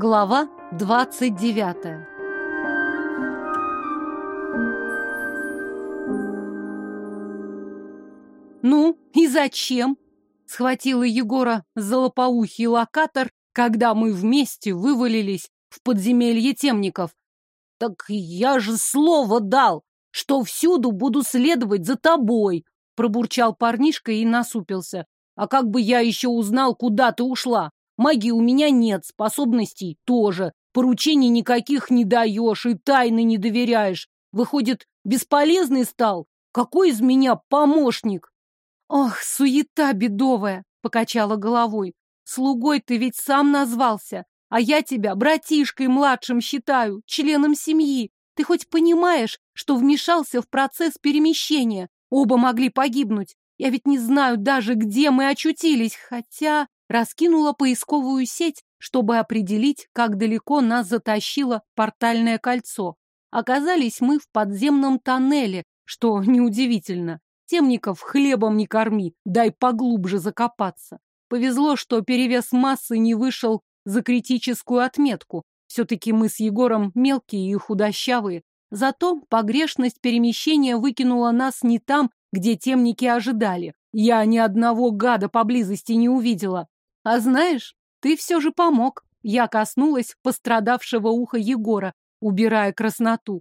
Глава 29 «Ну, и зачем?» — схватила Егора за лопоухий локатор, когда мы вместе вывалились в подземелье темников. «Так я же слово дал, что всюду буду следовать за тобой!» — пробурчал парнишка и насупился. «А как бы я еще узнал, куда ты ушла? Магии у меня нет, способностей тоже. Поручений никаких не даешь и тайны не доверяешь. Выходит, бесполезный стал? Какой из меня помощник? Ох, суета бедовая, покачала головой. Слугой ты ведь сам назвался, а я тебя братишкой младшим считаю, членом семьи. Ты хоть понимаешь, что вмешался в процесс перемещения? Оба могли погибнуть. Я ведь не знаю даже, где мы очутились, хотя раскинула поисковую сеть, чтобы определить, как далеко нас затащило портальное кольцо. Оказались мы в подземном тоннеле, что неудивительно. Темников хлебом не корми, дай поглубже закопаться. Повезло, что перевес массы не вышел за критическую отметку. Все-таки мы с Егором мелкие и худощавые. Зато погрешность перемещения выкинула нас не там, где темники ожидали. Я ни одного гада поблизости не увидела. А знаешь, ты все же помог. Я коснулась пострадавшего уха Егора, убирая красноту.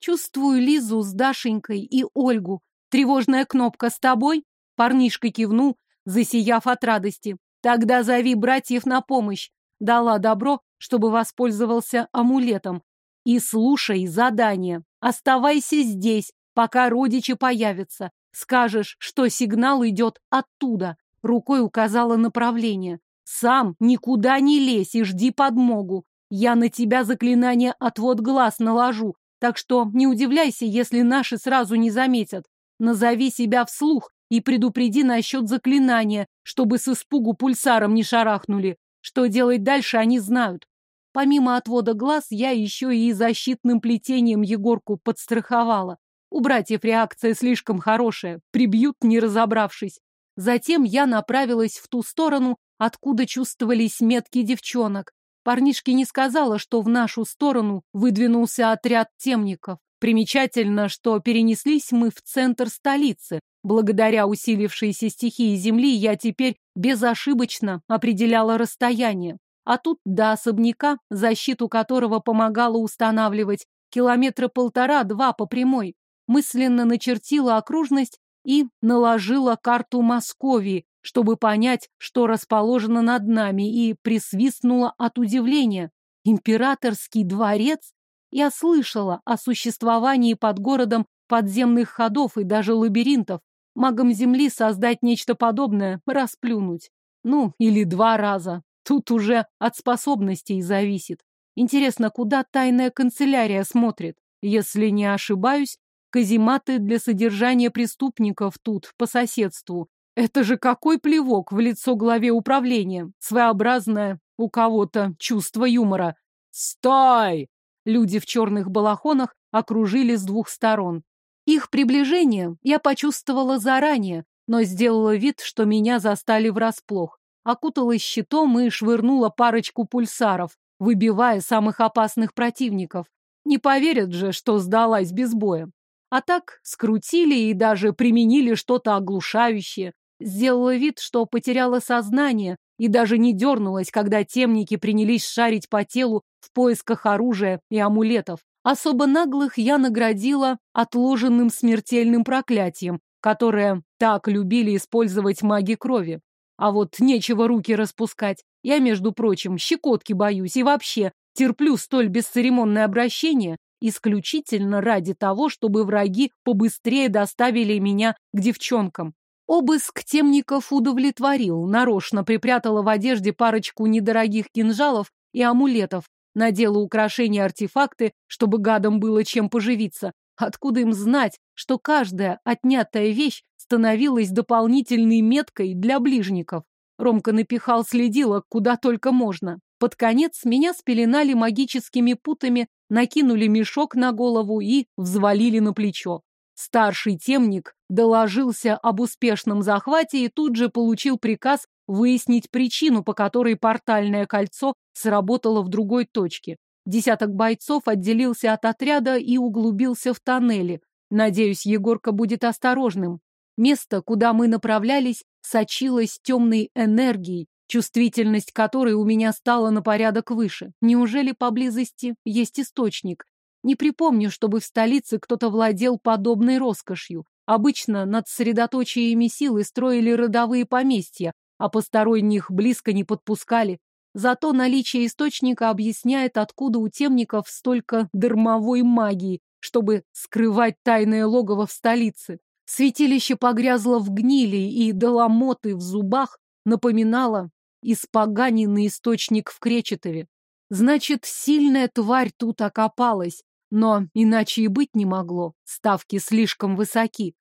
Чувствую Лизу с Дашенькой и Ольгу. Тревожная кнопка с тобой? Парнишка кивнул, засияв от радости. Тогда зови братьев на помощь. Дала добро, чтобы воспользовался амулетом. И слушай задание. Оставайся здесь, пока родичи появятся. Скажешь, что сигнал идет оттуда. Рукой указала направление. Сам никуда не лезь и жди подмогу. Я на тебя заклинание отвод глаз наложу, так что не удивляйся, если наши сразу не заметят. Назови себя вслух и предупреди насчет заклинания, чтобы с испугу пульсаром не шарахнули. Что делать дальше, они знают. Помимо отвода глаз, я еще и защитным плетением Егорку подстраховала. У братьев реакция слишком хорошая, прибьют, не разобравшись. Затем я направилась в ту сторону, откуда чувствовались метки девчонок. Парнишке не сказала, что в нашу сторону выдвинулся отряд темников. Примечательно, что перенеслись мы в центр столицы. Благодаря усилившейся стихии земли я теперь безошибочно определяла расстояние. А тут до особняка, защиту которого помогала устанавливать, километра полтора-два по прямой. Мысленно начертила окружность и наложила карту Московии, чтобы понять, что расположено над нами, и присвистнула от удивления. Императорский дворец? Я слышала о существовании под городом подземных ходов и даже лабиринтов. Магам Земли создать нечто подобное — расплюнуть. Ну, или два раза. Тут уже от способностей зависит. Интересно, куда тайная канцелярия смотрит? Если не ошибаюсь, казематы для содержания преступников тут, по соседству. Это же какой плевок в лицо главе управления. Своеобразное у кого-то чувство юмора. «Стой!» Люди в черных балахонах окружили с двух сторон. Их приближение я почувствовала заранее, но сделала вид, что меня застали врасплох. Окуталась щитом и швырнула парочку пульсаров, выбивая самых опасных противников. Не поверят же, что сдалась без боя. А так скрутили и даже применили что-то оглушающее. Сделала вид, что потеряла сознание и даже не дернулась, когда темники принялись шарить по телу в поисках оружия и амулетов. Особо наглых я наградила отложенным смертельным проклятием, которое так любили использовать маги крови. А вот нечего руки распускать. Я, между прочим, щекотки боюсь и вообще терплю столь бесцеремонное обращение, исключительно ради того, чтобы враги побыстрее доставили меня к девчонкам. Обыск темников удовлетворил, нарочно припрятала в одежде парочку недорогих кинжалов и амулетов, надела украшения-артефакты, чтобы гадам было чем поживиться. Откуда им знать, что каждая отнятая вещь становилась дополнительной меткой для ближников? Ромка напихал следила куда только можно. Под конец меня спеленали магическими путами накинули мешок на голову и взвалили на плечо. Старший темник доложился об успешном захвате и тут же получил приказ выяснить причину, по которой портальное кольцо сработало в другой точке. Десяток бойцов отделился от отряда и углубился в тоннели. Надеюсь, Егорка будет осторожным. Место, куда мы направлялись, сочилось темной энергией, чувствительность которой у меня стала на порядок выше. Неужели поблизости есть источник? Не припомню, чтобы в столице кто-то владел подобной роскошью. Обычно над средоточиями силы строили родовые поместья, а посторонних близко не подпускали. Зато наличие источника объясняет, откуда у темников столько дармовой магии, чтобы скрывать тайное логово в столице. Святилище погрязло в гнили, и доломоты в зубах напоминало испоганенный источник в Кречетове. Значит, сильная тварь тут окопалась, но иначе и быть не могло, ставки слишком высоки.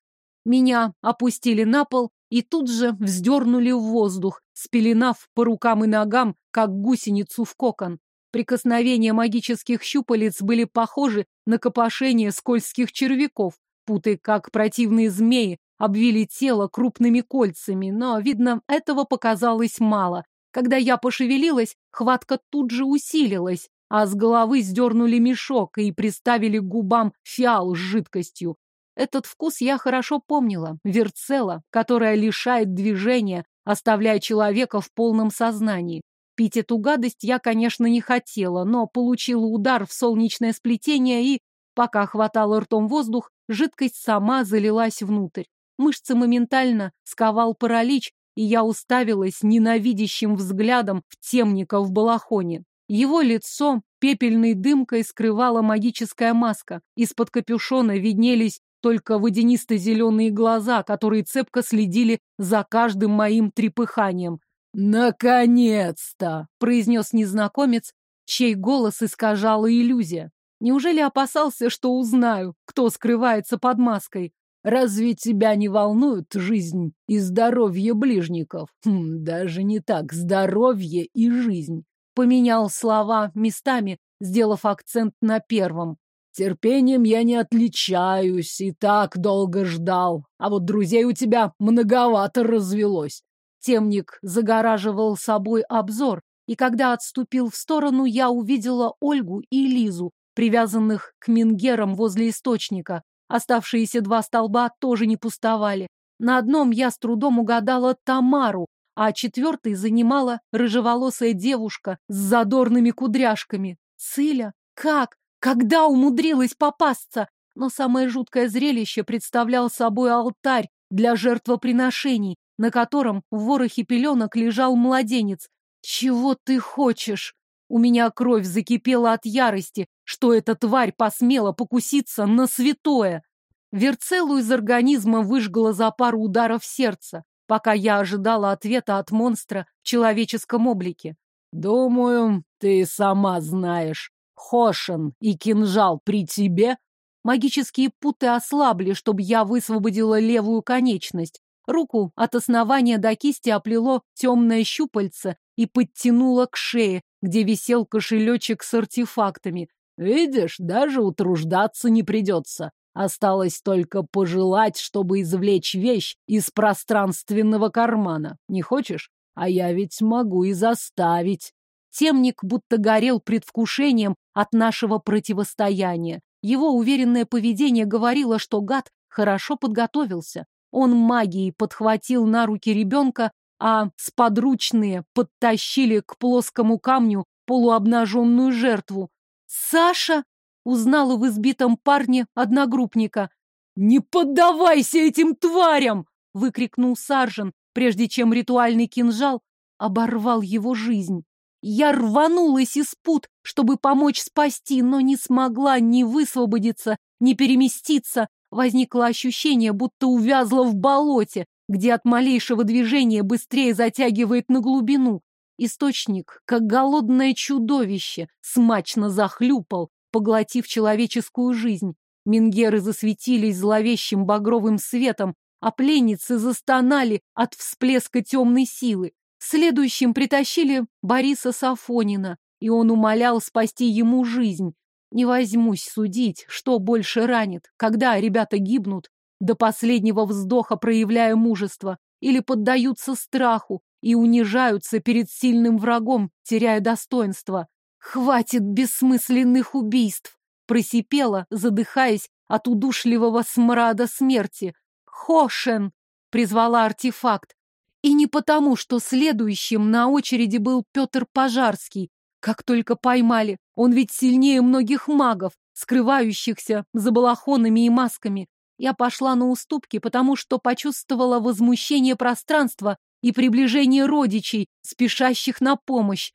Меня опустили на пол и тут же вздернули в воздух, спеленав по рукам и ногам, как гусеницу в кокон. Прикосновения магических щупалец были похожи на копошение скользких червяков, путы, как противные змеи, обвили тело крупными кольцами, но, видно, этого показалось мало. Когда я пошевелилась, хватка тут же усилилась, а с головы сдернули мешок и приставили к губам фиал с жидкостью. Этот вкус я хорошо помнила. Верцела, которая лишает движения, оставляя человека в полном сознании. Пить эту гадость я, конечно, не хотела, но получила удар в солнечное сплетение и, пока хватало ртом воздух, жидкость сама залилась внутрь. Мышцы моментально сковал паралич, и я уставилась ненавидящим взглядом в темника в балахоне. Его лицо пепельной дымкой скрывала магическая маска. Из-под капюшона виднелись только водянисто-зеленые глаза, которые цепко следили за каждым моим трепыханием. «Наконец-то!» — произнес незнакомец, чей голос искажала иллюзия. Неужели опасался, что узнаю, кто скрывается под маской? Разве тебя не волнует жизнь и здоровье ближников? Хм, даже не так, здоровье и жизнь. Поменял слова местами, сделав акцент на первом. Терпением я не отличаюсь и так долго ждал. А вот друзей у тебя многовато развелось. Темник загораживал собой обзор, и когда отступил в сторону, я увидела Ольгу и Лизу, привязанных к мингерам возле источника. Оставшиеся два столба тоже не пустовали. На одном я с трудом угадала Тамару, а четвертый занимала рыжеволосая девушка с задорными кудряшками. Циля? Как? Когда умудрилась попасться? Но самое жуткое зрелище представлял собой алтарь для жертвоприношений, на котором в ворохе пеленок лежал младенец. «Чего ты хочешь?» У меня кровь закипела от ярости, что эта тварь посмела покуситься на святое. Верцелу из организма выжгла за пару ударов сердца, пока я ожидала ответа от монстра в человеческом облике. «Думаю, ты сама знаешь. Хошин и кинжал при тебе?» Магические путы ослабли, чтобы я высвободила левую конечность. Руку от основания до кисти оплело темное щупальце и подтянуло к шее, где висел кошелечек с артефактами. Видишь, даже утруждаться не придется. Осталось только пожелать, чтобы извлечь вещь из пространственного кармана. Не хочешь? А я ведь могу и заставить. Темник будто горел предвкушением от нашего противостояния. Его уверенное поведение говорило, что гад хорошо подготовился. Он магией подхватил на руки ребенка, а сподручные подтащили к плоскому камню полуобнаженную жертву. «Саша!» — узнала в избитом парне одногруппника. «Не поддавайся этим тварям!» — выкрикнул Саржен, прежде чем ритуальный кинжал оборвал его жизнь. Я рванулась из пут, чтобы помочь спасти, но не смогла ни высвободиться, ни переместиться. Возникло ощущение, будто увязла в болоте, где от малейшего движения быстрее затягивает на глубину. Источник, как голодное чудовище, смачно захлюпал, поглотив человеческую жизнь. Мингеры засветились зловещим багровым светом, а пленницы застонали от всплеска темной силы. Следующим притащили Бориса Сафонина, и он умолял спасти ему жизнь. Не возьмусь судить, что больше ранит, когда ребята гибнут, до последнего вздоха проявляя мужество, или поддаются страху, и унижаются перед сильным врагом, теряя достоинство. Хватит бессмысленных убийств, просипела, задыхаясь от удушливого смрада смерти. Хошен призвала артефакт. И не потому, что следующим на очереди был Петр Пожарский. Как только поймали, он ведь сильнее многих магов, скрывающихся за балахонами и масками. Я пошла на уступки, потому что почувствовала возмущение пространства и приближение родичей, спешащих на помощь.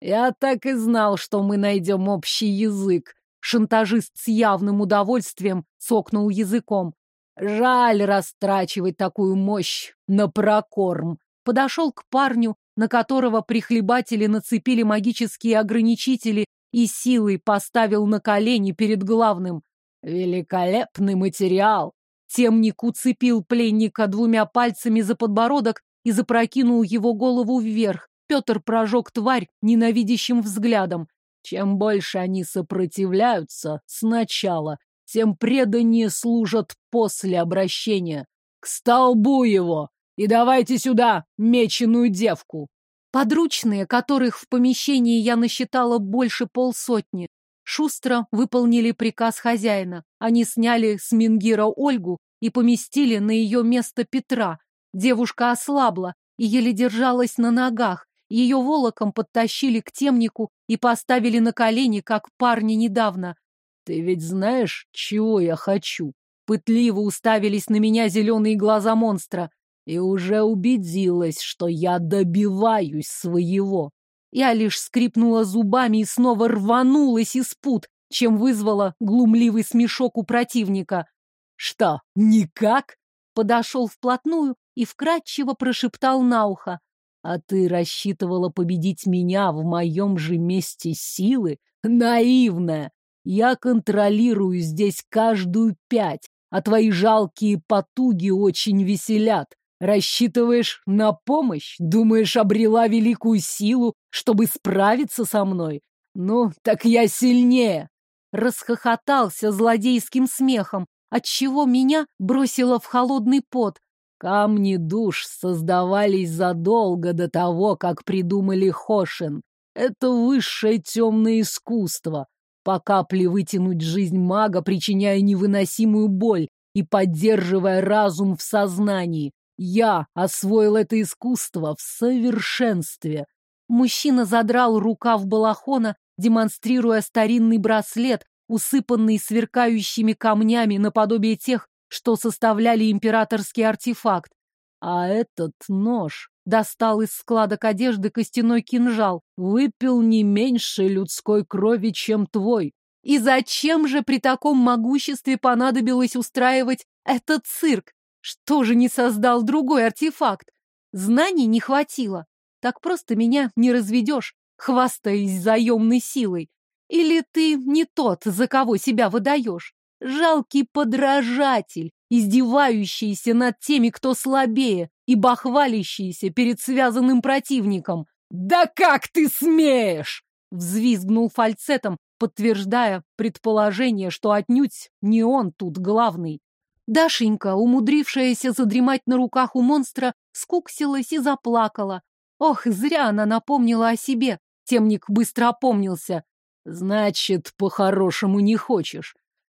Я так и знал, что мы найдем общий язык. Шантажист с явным удовольствием цокнул языком. Жаль растрачивать такую мощь на прокорм. Подошел к парню, на которого прихлебатели нацепили магические ограничители и силой поставил на колени перед главным. Великолепный материал! Темник уцепил пленника двумя пальцами за подбородок и запрокинул его голову вверх. Петр прожег тварь ненавидящим взглядом. Чем больше они сопротивляются сначала, тем преданнее служат после обращения. К столбу его! И давайте сюда меченую девку! Подручные, которых в помещении я насчитала больше полсотни, шустро выполнили приказ хозяина. Они сняли с Мингира Ольгу и поместили на ее место Петра. Девушка ослабла и еле держалась на ногах. Ее волоком подтащили к темнику и поставили на колени, как парни недавно. «Ты ведь знаешь, чего я хочу?» Пытливо уставились на меня зеленые глаза монстра. И уже убедилась, что я добиваюсь своего. Я лишь скрипнула зубами и снова рванулась из пут, чем вызвала глумливый смешок у противника. «Что, никак?» Подошел вплотную и вкратчиво прошептал на ухо. «А ты рассчитывала победить меня в моем же месте силы? Наивная! Я контролирую здесь каждую пять, а твои жалкие потуги очень веселят. Рассчитываешь на помощь? Думаешь, обрела великую силу, чтобы справиться со мной? Ну, так я сильнее!» Расхохотался злодейским смехом, отчего меня бросило в холодный пот. Камни душ создавались задолго до того, как придумали Хошин. Это высшее темное искусство по капле вытянуть жизнь мага, причиняя невыносимую боль и поддерживая разум в сознании. Я освоил это искусство в совершенстве. Мужчина задрал рукав балахона, демонстрируя старинный браслет, усыпанный сверкающими камнями наподобие тех, что составляли императорский артефакт. А этот нож достал из складок одежды костяной кинжал, выпил не меньше людской крови, чем твой. И зачем же при таком могуществе понадобилось устраивать этот цирк? Что же не создал другой артефакт? Знаний не хватило. Так просто меня не разведешь, хвастаясь заемной силой. Или ты не тот, за кого себя выдаешь? Жалкий подражатель, издевающийся над теми, кто слабее, и бахвалящийся перед связанным противником. «Да как ты смеешь!» Взвизгнул фальцетом, подтверждая предположение, что отнюдь не он тут главный. Дашенька, умудрившаяся задремать на руках у монстра, скуксилась и заплакала. Ох, зря она напомнила о себе. Темник быстро опомнился. «Значит, по-хорошему не хочешь.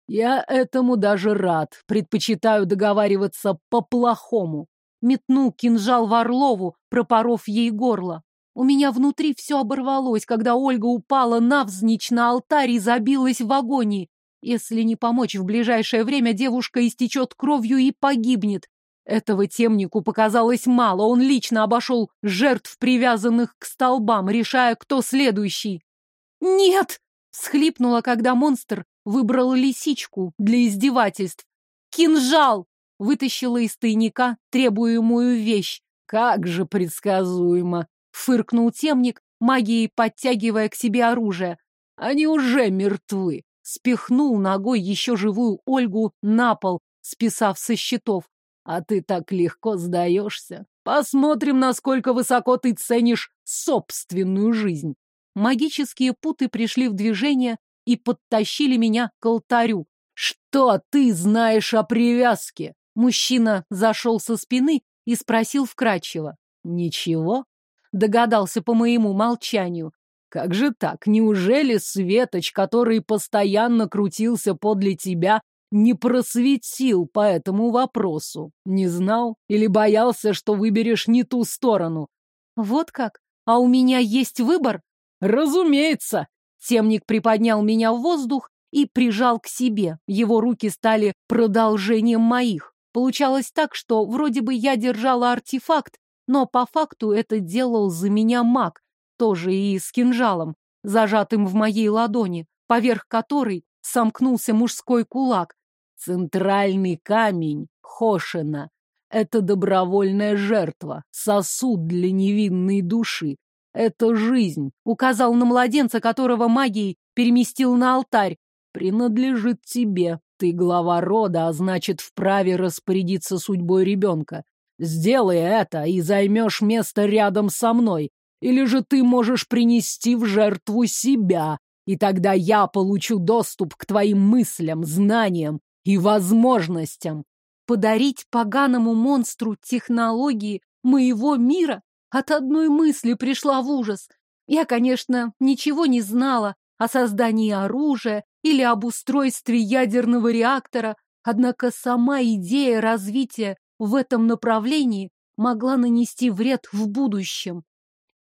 Я этому даже рад. Предпочитаю договариваться по-плохому метнул кинжал в Орлову, пропоров ей горло. У меня внутри все оборвалось, когда Ольга упала навзничь на алтарь и забилась в агонии. Если не помочь в ближайшее время, девушка истечет кровью и погибнет. Этого темнику показалось мало, он лично обошел жертв, привязанных к столбам, решая, кто следующий. «Нет!» — схлипнула, когда монстр выбрал лисичку для издевательств. «Кинжал!» вытащила из тайника требуемую вещь. Как же предсказуемо! Фыркнул темник, магией подтягивая к себе оружие. Они уже мертвы. Спихнул ногой еще живую Ольгу на пол, списав со счетов. А ты так легко сдаешься. Посмотрим, насколько высоко ты ценишь собственную жизнь. Магические путы пришли в движение и подтащили меня к алтарю. Что ты знаешь о привязке? Мужчина зашел со спины и спросил вкрадчиво. Ничего? Догадался по моему молчанию. Как же так? Неужели Светоч, который постоянно крутился подле тебя, не просветил по этому вопросу? Не знал? Или боялся, что выберешь не ту сторону? Вот как? А у меня есть выбор? Разумеется! Темник приподнял меня в воздух и прижал к себе. Его руки стали продолжением моих. Получалось так, что вроде бы я держала артефакт, но по факту это делал за меня маг, тоже и с кинжалом, зажатым в моей ладони, поверх которой сомкнулся мужской кулак. Центральный камень Хошина — это добровольная жертва, сосуд для невинной души. Это жизнь, указал на младенца, которого магией переместил на алтарь. Принадлежит тебе. Ты глава рода, а значит, вправе распорядиться судьбой ребенка. Сделай это и займешь место рядом со мной. Или же ты можешь принести в жертву себя, и тогда я получу доступ к твоим мыслям, знаниям и возможностям. Подарить поганому монстру технологии моего мира от одной мысли пришла в ужас. Я, конечно, ничего не знала о создании оружия или об устройстве ядерного реактора, однако сама идея развития в этом направлении могла нанести вред в будущем.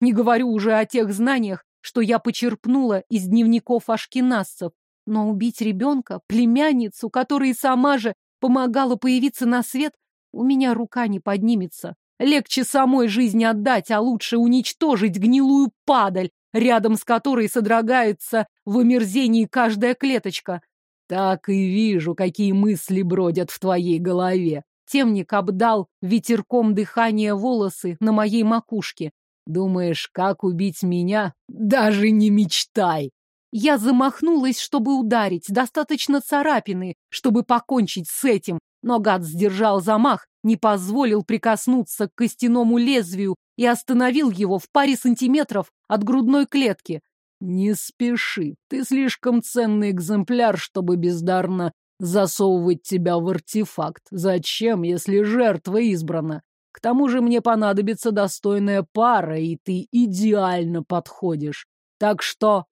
Не говорю уже о тех знаниях, что я почерпнула из дневников ашкенасцев, но убить ребенка, племянницу, которая сама же помогала появиться на свет, у меня рука не поднимется. Легче самой жизни отдать, а лучше уничтожить гнилую падаль, рядом с которой содрогается в омерзении каждая клеточка. Так и вижу, какие мысли бродят в твоей голове. Темник обдал ветерком дыхания волосы на моей макушке. Думаешь, как убить меня? Даже не мечтай! Я замахнулась, чтобы ударить, достаточно царапины, чтобы покончить с этим, но гад сдержал замах, не позволил прикоснуться к костяному лезвию и остановил его в паре сантиметров от грудной клетки. Не спеши, ты слишком ценный экземпляр, чтобы бездарно засовывать тебя в артефакт. Зачем, если жертва избрана? К тому же мне понадобится достойная пара, и ты идеально подходишь. Так что...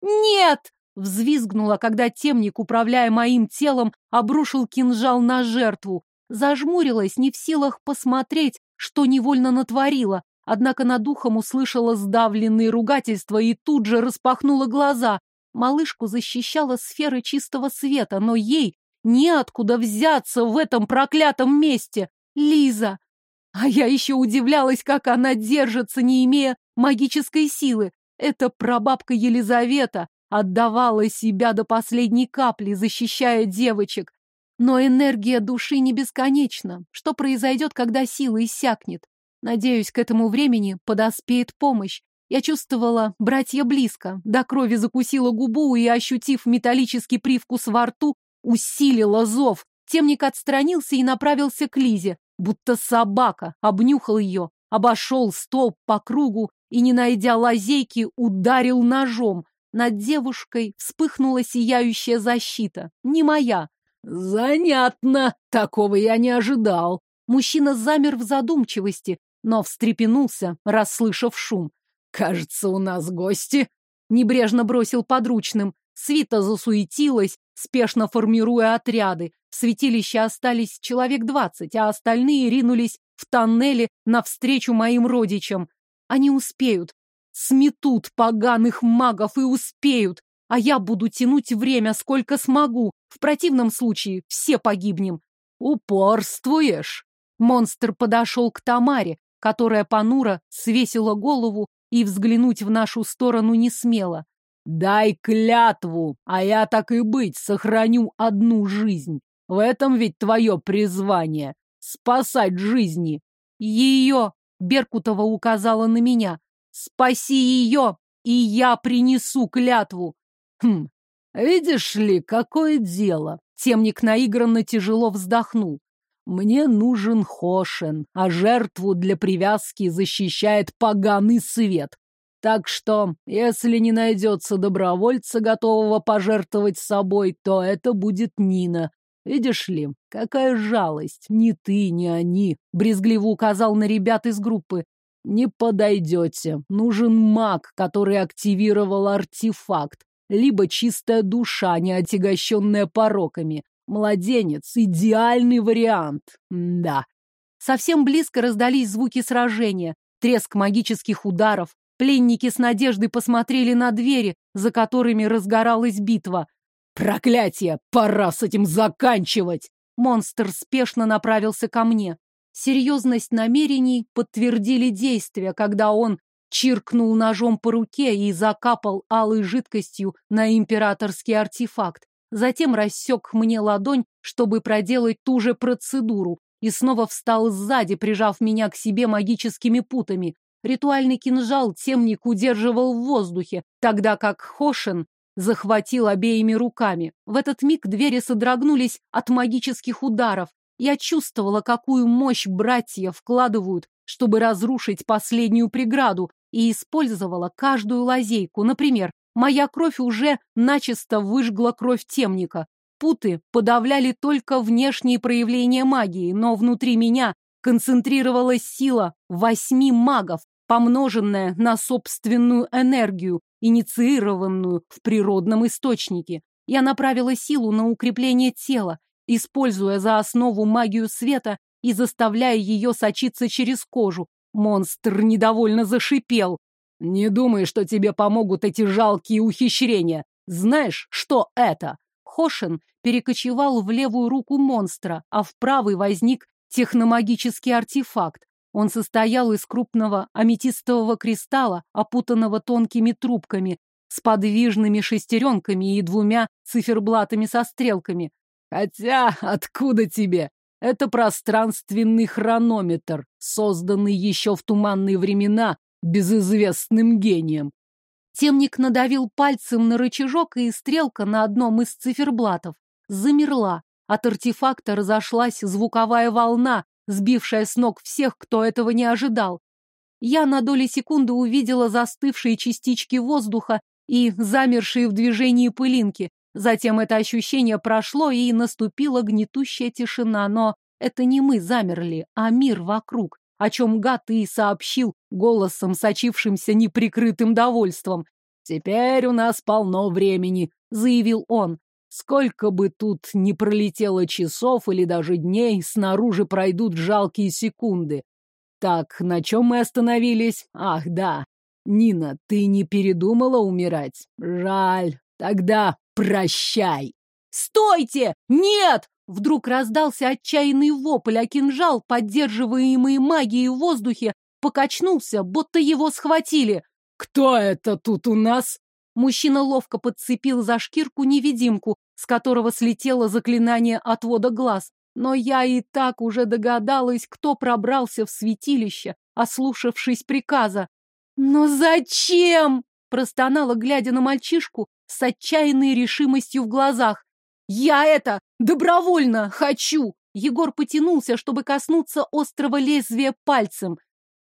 Нет! Взвизгнула, когда темник, управляя моим телом, обрушил кинжал на жертву. Зажмурилась, не в силах посмотреть, что невольно натворила, однако над духом услышала сдавленные ругательства и тут же распахнула глаза. Малышку защищала сфера чистого света, но ей неоткуда взяться в этом проклятом месте. Лиза! А я еще удивлялась, как она держится, не имея магической силы. Эта прабабка Елизавета отдавала себя до последней капли, защищая девочек. Но энергия души не бесконечна. Что произойдет, когда сила иссякнет? Надеюсь, к этому времени подоспеет помощь. Я чувствовала братья близко, до крови закусила губу и, ощутив металлический привкус во рту, усилила зов. Темник отстранился и направился к Лизе будто собака, обнюхал ее, обошел столб по кругу и, не найдя лазейки, ударил ножом. Над девушкой вспыхнула сияющая защита. Не моя. Занятно. Такого я не ожидал. Мужчина замер в задумчивости, но встрепенулся, расслышав шум. Кажется, у нас гости. Небрежно бросил подручным. Свита засуетилась, спешно формируя отряды. В святилище остались человек двадцать, а остальные ринулись в тоннели навстречу моим родичам. Они успеют. Сметут поганых магов и успеют. А я буду тянуть время, сколько смогу. В противном случае все погибнем. Упорствуешь. Монстр подошел к Тамаре, которая понуро свесила голову и взглянуть в нашу сторону не смела. Дай клятву, а я так и быть сохраню одну жизнь. В этом ведь твое призвание — спасать жизни. Ее, Беркутова указала на меня. Спаси ее, и я принесу клятву. Хм, видишь ли, какое дело. Темник наигранно тяжело вздохнул. Мне нужен Хошен, а жертву для привязки защищает поганый свет. Так что, если не найдется добровольца, готового пожертвовать собой, то это будет Нина. Видишь ли, какая жалость. Ни ты, ни они. Брезгливо указал на ребят из группы. Не подойдете. Нужен маг, который активировал артефакт. Либо чистая душа, не отягощенная пороками. Младенец — идеальный вариант. Да. Совсем близко раздались звуки сражения, треск магических ударов. Пленники с надеждой посмотрели на двери, за которыми разгоралась битва. «Проклятие! Пора с этим заканчивать!» Монстр спешно направился ко мне. Серьезность намерений подтвердили действия, когда он чиркнул ножом по руке и закапал алой жидкостью на императорский артефакт. Затем рассек мне ладонь, чтобы проделать ту же процедуру, и снова встал сзади, прижав меня к себе магическими путами. Ритуальный кинжал темник удерживал в воздухе, тогда как Хошин захватил обеими руками. В этот миг двери содрогнулись от магических ударов. Я чувствовала, какую мощь братья вкладывают, чтобы разрушить последнюю преграду, и использовала каждую лазейку. Например, моя кровь уже начисто выжгла кровь темника. Путы подавляли только внешние проявления магии, но внутри меня концентрировалась сила восьми магов, помноженная на собственную энергию, инициированную в природном источнике. Я направила силу на укрепление тела, используя за основу магию света и заставляя ее сочиться через кожу. Монстр недовольно зашипел. «Не думай, что тебе помогут эти жалкие ухищрения. Знаешь, что это?» Хошин перекочевал в левую руку монстра, а в правой возник техномагический артефакт. Он состоял из крупного аметистового кристалла, опутанного тонкими трубками, с подвижными шестеренками и двумя циферблатами со стрелками. Хотя, откуда тебе? Это пространственный хронометр, созданный еще в туманные времена безызвестным гением. Темник надавил пальцем на рычажок, и стрелка на одном из циферблатов замерла. От артефакта разошлась звуковая волна, сбившая с ног всех, кто этого не ожидал. Я на доли секунды увидела застывшие частички воздуха и замершие в движении пылинки. Затем это ощущение прошло, и наступила гнетущая тишина, но это не мы замерли, а мир вокруг, о чем гад и сообщил голосом, сочившимся неприкрытым довольством. «Теперь у нас полно времени», — заявил он. Сколько бы тут ни пролетело часов или даже дней, снаружи пройдут жалкие секунды. Так, на чем мы остановились? Ах, да. Нина, ты не передумала умирать? Жаль. Тогда прощай. Стойте! Нет! Вдруг раздался отчаянный вопль, а кинжал, поддерживаемый магией в воздухе, покачнулся, будто его схватили. «Кто это тут у нас?» Мужчина ловко подцепил за шкирку невидимку, с которого слетело заклинание отвода глаз. Но я и так уже догадалась, кто пробрался в святилище, ослушавшись приказа. «Но зачем?» — простонала, глядя на мальчишку с отчаянной решимостью в глазах. «Я это добровольно хочу!» Егор потянулся, чтобы коснуться острого лезвия пальцем.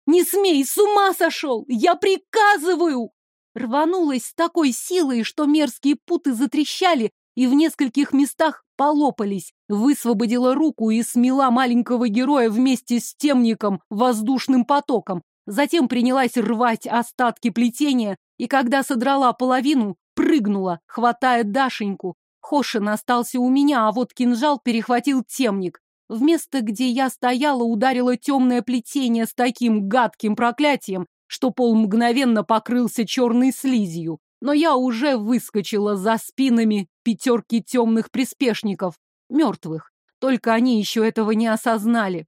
«Не смей, с ума сошел! Я приказываю!» Рванулась с такой силой, что мерзкие путы затрещали и в нескольких местах полопались. Высвободила руку и смела маленького героя вместе с темником воздушным потоком. Затем принялась рвать остатки плетения, и когда содрала половину, прыгнула, хватая Дашеньку. Хошин остался у меня, а вот кинжал перехватил темник. В место, где я стояла, ударило темное плетение с таким гадким проклятием, что пол мгновенно покрылся черной слизью. Но я уже выскочила за спинами пятерки темных приспешников, мертвых. Только они еще этого не осознали.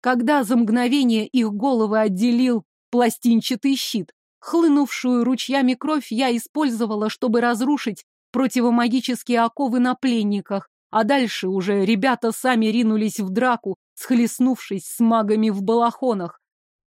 Когда за мгновение их головы отделил пластинчатый щит, хлынувшую ручьями кровь я использовала, чтобы разрушить противомагические оковы на пленниках, а дальше уже ребята сами ринулись в драку, схлестнувшись с магами в балахонах.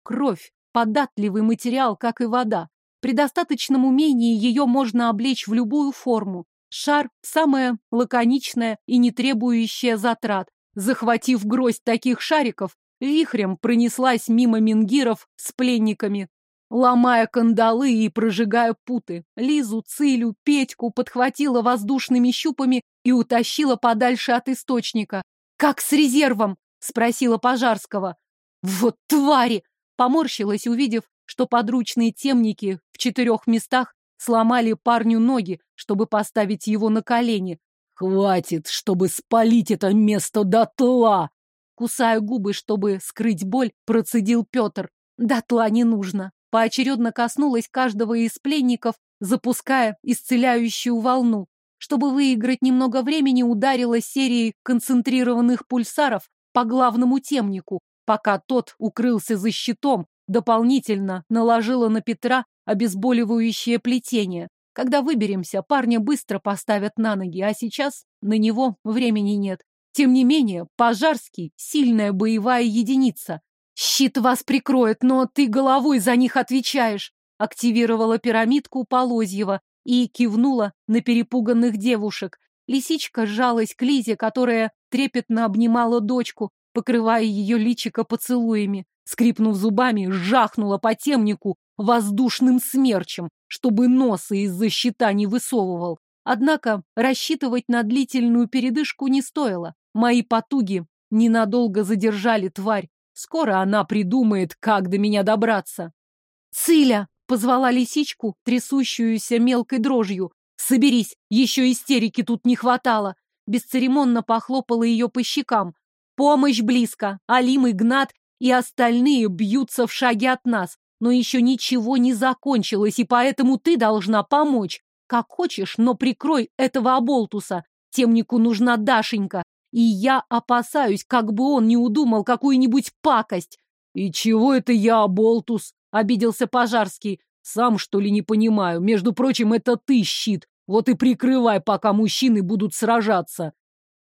Кровь податливый материал, как и вода. При достаточном умении ее можно облечь в любую форму. Шар – самое лаконичное и не требующее затрат. Захватив гроздь таких шариков, вихрем пронеслась мимо мингиров с пленниками, ломая кандалы и прожигая путы. Лизу, Цилю, Петьку подхватила воздушными щупами и утащила подальше от источника. «Как с резервом?» – спросила Пожарского. «Вот твари!» Поморщилась, увидев, что подручные темники в четырех местах сломали парню ноги, чтобы поставить его на колени. «Хватит, чтобы спалить это место дотла!» Кусая губы, чтобы скрыть боль, процедил Петр. Дотла не нужно. Поочередно коснулась каждого из пленников, запуская исцеляющую волну. Чтобы выиграть немного времени, ударила серией концентрированных пульсаров по главному темнику, пока тот укрылся за щитом, дополнительно наложила на Петра обезболивающее плетение. Когда выберемся, парня быстро поставят на ноги, а сейчас на него времени нет. Тем не менее, Пожарский — сильная боевая единица. Щит вас прикроет, но ты головой за них отвечаешь. Активировала пирамидку Полозьева и кивнула на перепуганных девушек. Лисичка сжалась к Лизе, которая трепетно обнимала дочку, покрывая ее личико поцелуями. Скрипнув зубами, жахнула по темнику воздушным смерчем, чтобы носа из-за щита не высовывал. Однако рассчитывать на длительную передышку не стоило. Мои потуги ненадолго задержали тварь. Скоро она придумает, как до меня добраться. «Циля!» — позвала лисичку, трясущуюся мелкой дрожью. «Соберись, еще истерики тут не хватало!» Бесцеремонно похлопала ее по щекам. «Помощь близко! Алим, Игнат и остальные бьются в шаге от нас. Но еще ничего не закончилось, и поэтому ты должна помочь. Как хочешь, но прикрой этого оболтуса. Темнику нужна Дашенька. И я опасаюсь, как бы он не удумал какую-нибудь пакость. И чего это я оболтус? Обиделся Пожарский. Сам, что ли, не понимаю. Между прочим, это ты щит. Вот и прикрывай, пока мужчины будут сражаться.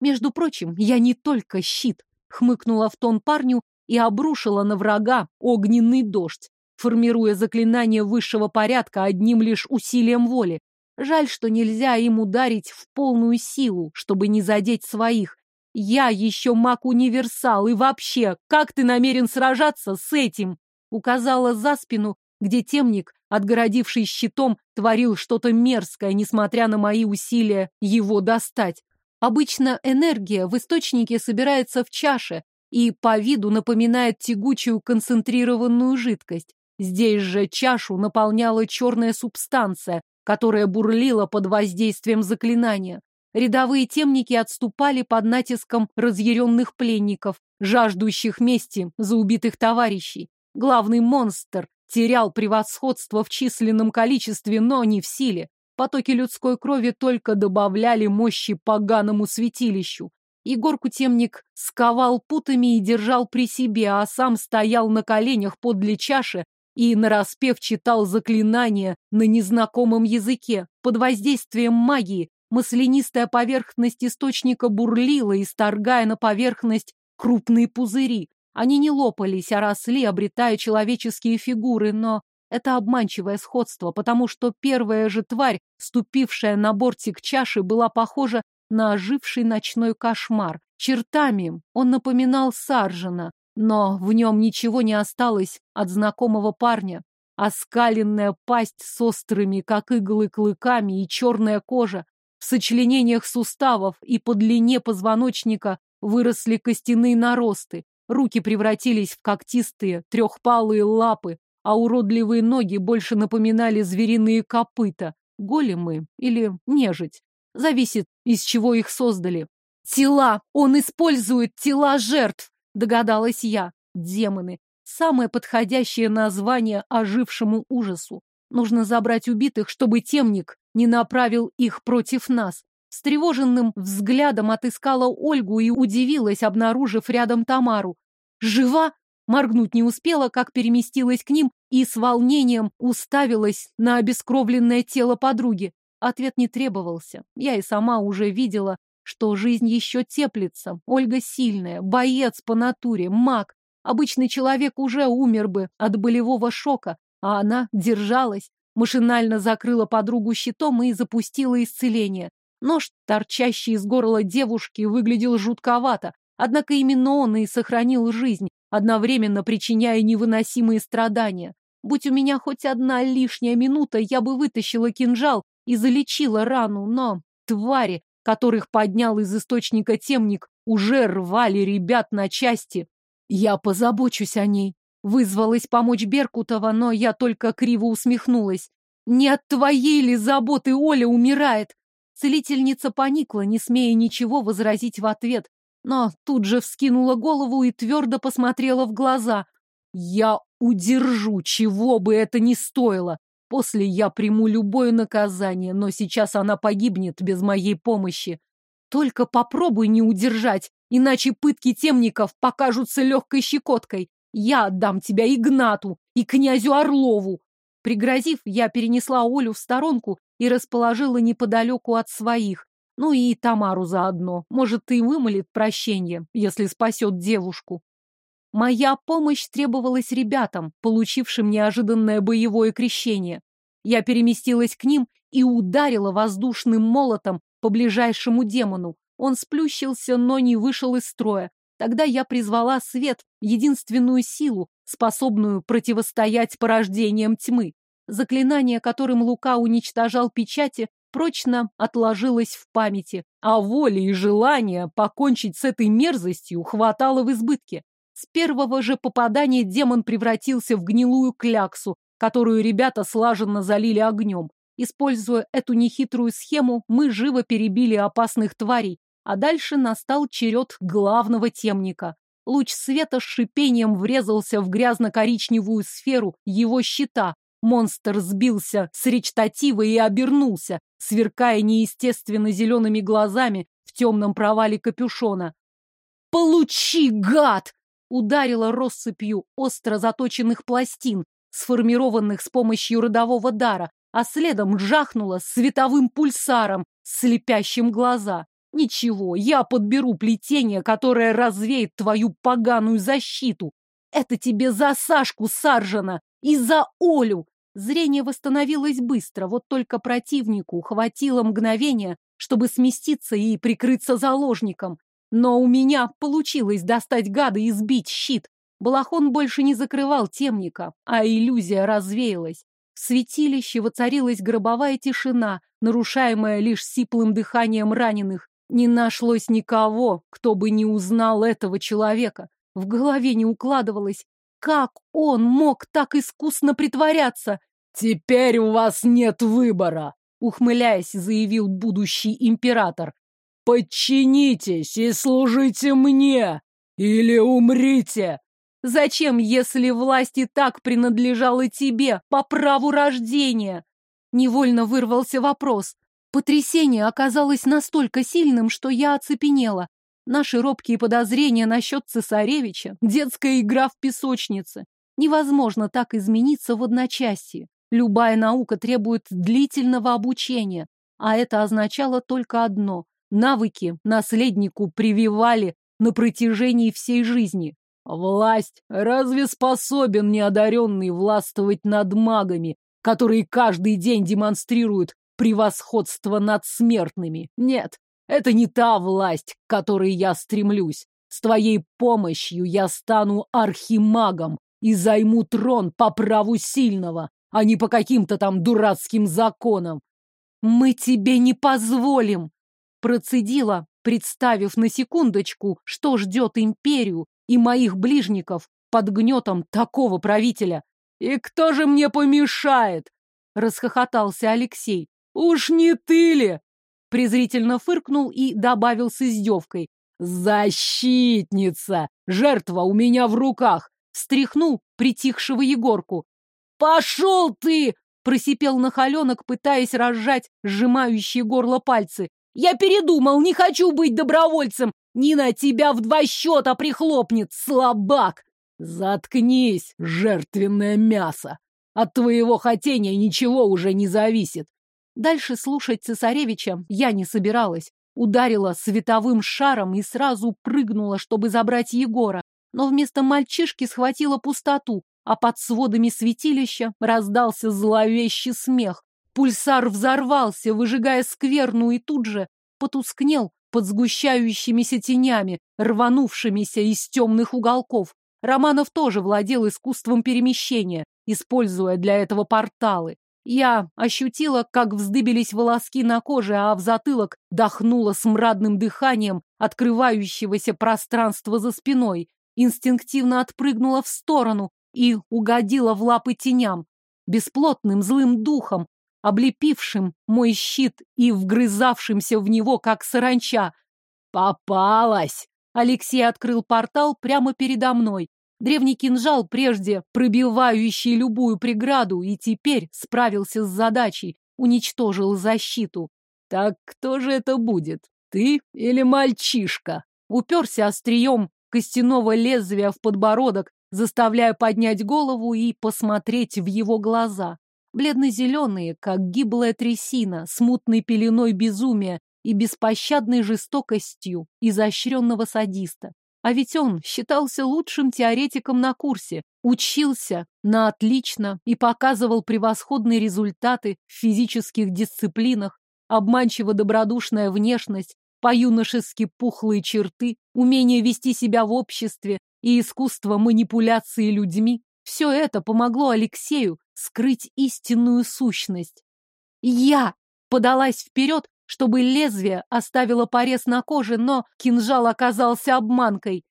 Между прочим, я не только щит. Хмыкнула в тон парню и обрушила на врага огненный дождь, формируя заклинание высшего порядка одним лишь усилием воли. Жаль, что нельзя им ударить в полную силу, чтобы не задеть своих. Я еще маг-универсал, и вообще, как ты намерен сражаться с этим? Указала за спину, где темник, отгородивший щитом, творил что-то мерзкое, несмотря на мои усилия его достать. Обычно энергия в источнике собирается в чаше, и по виду напоминает тягучую концентрированную жидкость. Здесь же чашу наполняла черная субстанция, которая бурлила под воздействием заклинания. Рядовые темники отступали под натиском разъяренных пленников, жаждущих мести за убитых товарищей. Главный монстр терял превосходство в численном количестве, но не в силе. Потоки людской крови только добавляли мощи поганому святилищу. Егорку темник сковал путами и держал при себе, а сам стоял на коленях подле чаши и нараспев читал заклинания на незнакомом языке. Под воздействием магии маслянистая поверхность источника бурлила, исторгая на поверхность крупные пузыри. Они не лопались, а росли, обретая человеческие фигуры, но это обманчивое сходство, потому что первая же тварь, ступившая на бортик чаши, была похожа на оживший ночной кошмар. Чертами он напоминал Саржина, но в нем ничего не осталось от знакомого парня. Оскаленная пасть с острыми, как иглы, клыками и черная кожа. В сочленениях суставов и по длине позвоночника выросли костяные наросты. Руки превратились в когтистые, трехпалые лапы, а уродливые ноги больше напоминали звериные копыта, големы или нежить. Зависит, из чего их создали. Тела! Он использует тела жертв! Догадалась я. Демоны. Самое подходящее название ожившему ужасу. Нужно забрать убитых, чтобы темник не направил их против нас. С тревоженным взглядом отыскала Ольгу и удивилась, обнаружив рядом Тамару. «Жива?» Моргнуть не успела, как переместилась к ним и с волнением уставилась на обескровленное тело подруги. Ответ не требовался. Я и сама уже видела, что жизнь еще теплится. Ольга сильная, боец по натуре, маг. Обычный человек уже умер бы от болевого шока, а она держалась, машинально закрыла подругу щитом и запустила исцеление. Нож, торчащий из горла девушки, выглядел жутковато, однако именно он и сохранил жизнь, одновременно причиняя невыносимые страдания. Будь у меня хоть одна лишняя минута, я бы вытащила кинжал и залечила рану, но твари, которых поднял из источника темник, уже рвали ребят на части. Я позабочусь о ней. Вызвалась помочь Беркутова, но я только криво усмехнулась. Не от твоей ли заботы Оля умирает? Целительница поникла, не смея ничего возразить в ответ, но тут же вскинула голову и твердо посмотрела в глаза. Я удержу, чего бы это ни стоило. После я приму любое наказание, но сейчас она погибнет без моей помощи. Только попробуй не удержать, иначе пытки темников покажутся легкой щекоткой. Я отдам тебя Игнату и князю Орлову. Пригрозив, я перенесла Олю в сторонку и расположила неподалеку от своих. Ну и Тамару заодно. Может, и вымолит прощение, если спасет девушку. Моя помощь требовалась ребятам, получившим неожиданное боевое крещение. Я переместилась к ним и ударила воздушным молотом по ближайшему демону. Он сплющился, но не вышел из строя. Тогда я призвала свет, единственную силу, способную противостоять порождениям тьмы. Заклинание, которым Лука уничтожал печати, прочно отложилось в памяти, а воли и желания покончить с этой мерзостью хватало в избытке. С первого же попадания демон превратился в гнилую кляксу, которую ребята слаженно залили огнем. Используя эту нехитрую схему, мы живо перебили опасных тварей, а дальше настал черед главного темника. Луч света с шипением врезался в грязно-коричневую сферу его щита. Монстр сбился с речтатива и обернулся, сверкая неестественно зелеными глазами в темном провале капюшона. «Получи, гад!» ударила россыпью остро заточенных пластин, сформированных с помощью родового дара, а следом жахнула световым пульсаром, слепящим глаза. Ничего, я подберу плетение, которое развеет твою поганую защиту. Это тебе за Сашку Саржана и за Олю. Зрение восстановилось быстро, вот только противнику хватило мгновения, чтобы сместиться и прикрыться заложником. Но у меня получилось достать гада и сбить щит. Балахон больше не закрывал темника, а иллюзия развеялась. В святилище воцарилась гробовая тишина, нарушаемая лишь сиплым дыханием раненых. Не нашлось никого, кто бы не узнал этого человека. В голове не укладывалось, как он мог так искусно притворяться. «Теперь у вас нет выбора», — ухмыляясь, заявил будущий император. Подчинитесь и служите мне, или умрите. Зачем, если власть и так принадлежала тебе по праву рождения? Невольно вырвался вопрос. Потрясение оказалось настолько сильным, что я оцепенела. Наши робкие подозрения насчет цесаревича, детская игра в песочнице. Невозможно так измениться в одночасье. Любая наука требует длительного обучения, а это означало только одно Навыки наследнику прививали на протяжении всей жизни. Власть разве способен неодаренный властвовать над магами, которые каждый день демонстрируют превосходство над смертными? Нет, это не та власть, к которой я стремлюсь. С твоей помощью я стану архимагом и займу трон по праву сильного, а не по каким-то там дурацким законам. Мы тебе не позволим, Процедила, представив на секундочку, что ждет империю и моих ближников под гнетом такого правителя. «И кто же мне помешает?» — расхохотался Алексей. «Уж не ты ли?» Презрительно фыркнул и добавил с издевкой. «Защитница! Жертва у меня в руках!» Встряхнул притихшего Егорку. «Пошел ты!» — просипел нахаленок, пытаясь разжать сжимающие горло пальцы. Я передумал, не хочу быть добровольцем. Нина тебя в два счета прихлопнет, слабак. Заткнись, жертвенное мясо. От твоего хотения ничего уже не зависит. Дальше слушать цесаревича я не собиралась. Ударила световым шаром и сразу прыгнула, чтобы забрать Егора. Но вместо мальчишки схватила пустоту, а под сводами святилища раздался зловещий смех. Пульсар взорвался, выжигая скверну, и тут же потускнел под сгущающимися тенями, рванувшимися из темных уголков. Романов тоже владел искусством перемещения, используя для этого порталы. Я ощутила, как вздыбились волоски на коже, а в затылок дохнуло смрадным дыханием открывающегося пространства за спиной. Инстинктивно отпрыгнула в сторону, и угодила в лапы теням, бесплотным злым духом, облепившим мой щит и вгрызавшимся в него, как саранча. «Попалась!» Алексей открыл портал прямо передо мной. Древний кинжал, прежде пробивающий любую преграду, и теперь справился с задачей, уничтожил защиту. «Так кто же это будет? Ты или мальчишка?» Уперся острием костяного лезвия в подбородок, заставляя поднять голову и посмотреть в его глаза. Бледно-зеленые, как гиблая трясина, смутной пеленой безумия и беспощадной жестокостью изощренного садиста. А ведь он считался лучшим теоретиком на курсе, учился на отлично и показывал превосходные результаты в физических дисциплинах, обманчиво добродушная внешность, по-юношески пухлые черты, умение вести себя в обществе и искусство манипуляции людьми. Все это помогло Алексею скрыть истинную сущность. Я подалась вперед, чтобы лезвие оставило порез на коже, но кинжал оказался обманкой.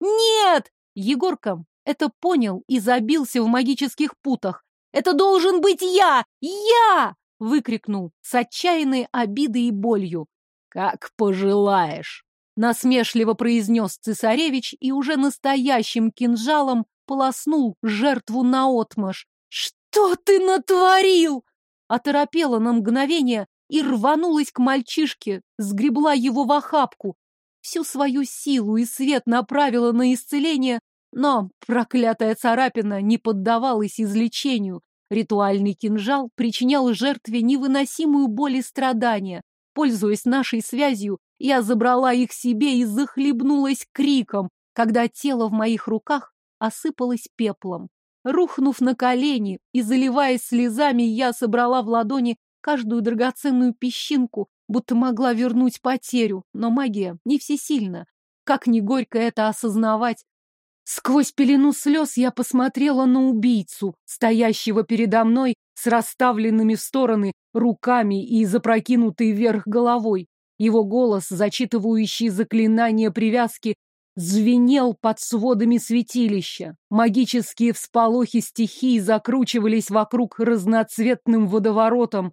«Нет!» Егорка это понял и забился в магических путах. «Это должен быть я! Я!» выкрикнул с отчаянной обидой и болью. «Как пожелаешь!» насмешливо произнес цесаревич и уже настоящим кинжалом полоснул жертву наотмашь. «Что ты натворил?» Оторопела на мгновение и рванулась к мальчишке, сгребла его в охапку. Всю свою силу и свет направила на исцеление, но проклятая царапина не поддавалась излечению. Ритуальный кинжал причинял жертве невыносимую боль и страдания. Пользуясь нашей связью, я забрала их себе и захлебнулась криком, когда тело в моих руках осыпалось пеплом. Рухнув на колени и заливаясь слезами, я собрала в ладони каждую драгоценную песчинку, будто могла вернуть потерю, но магия не всесильна. Как ни горько это осознавать. Сквозь пелену слез я посмотрела на убийцу, стоящего передо мной с расставленными в стороны руками и запрокинутой вверх головой. Его голос, зачитывающий заклинание привязки, звенел под сводами святилища. Магические всполохи стихий закручивались вокруг разноцветным водоворотом.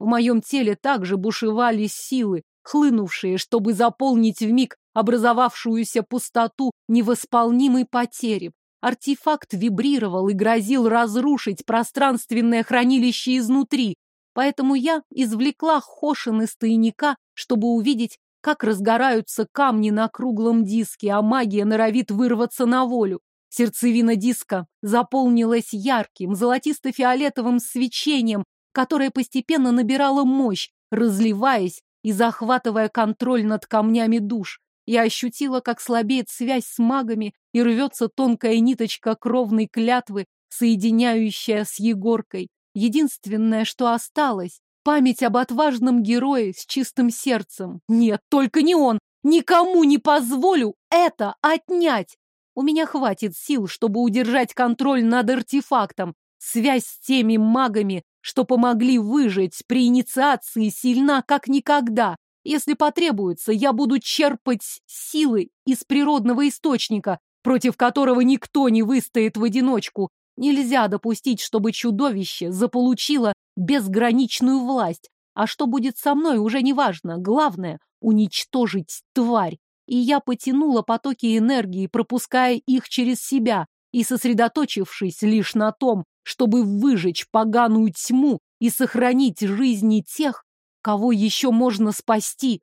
В моем теле также бушевали силы, хлынувшие, чтобы заполнить вмиг образовавшуюся пустоту невосполнимой потери. Артефакт вибрировал и грозил разрушить пространственное хранилище изнутри, поэтому я извлекла Хошин из тайника, чтобы увидеть, как разгораются камни на круглом диске, а магия норовит вырваться на волю. Сердцевина диска заполнилась ярким, золотисто-фиолетовым свечением, которое постепенно набирало мощь, разливаясь и захватывая контроль над камнями душ. Я ощутила, как слабеет связь с магами и рвется тонкая ниточка кровной клятвы, соединяющая с Егоркой. Единственное, что осталось, Память об отважном герое с чистым сердцем. Нет, только не он. Никому не позволю это отнять. У меня хватит сил, чтобы удержать контроль над артефактом. Связь с теми магами, что помогли выжить при инициации, сильна как никогда. Если потребуется, я буду черпать силы из природного источника, против которого никто не выстоит в одиночку. Нельзя допустить, чтобы чудовище заполучило безграничную власть. А что будет со мной, уже не важно. Главное — уничтожить тварь. И я потянула потоки энергии, пропуская их через себя, и сосредоточившись лишь на том, чтобы выжечь поганую тьму и сохранить жизни тех, кого еще можно спасти,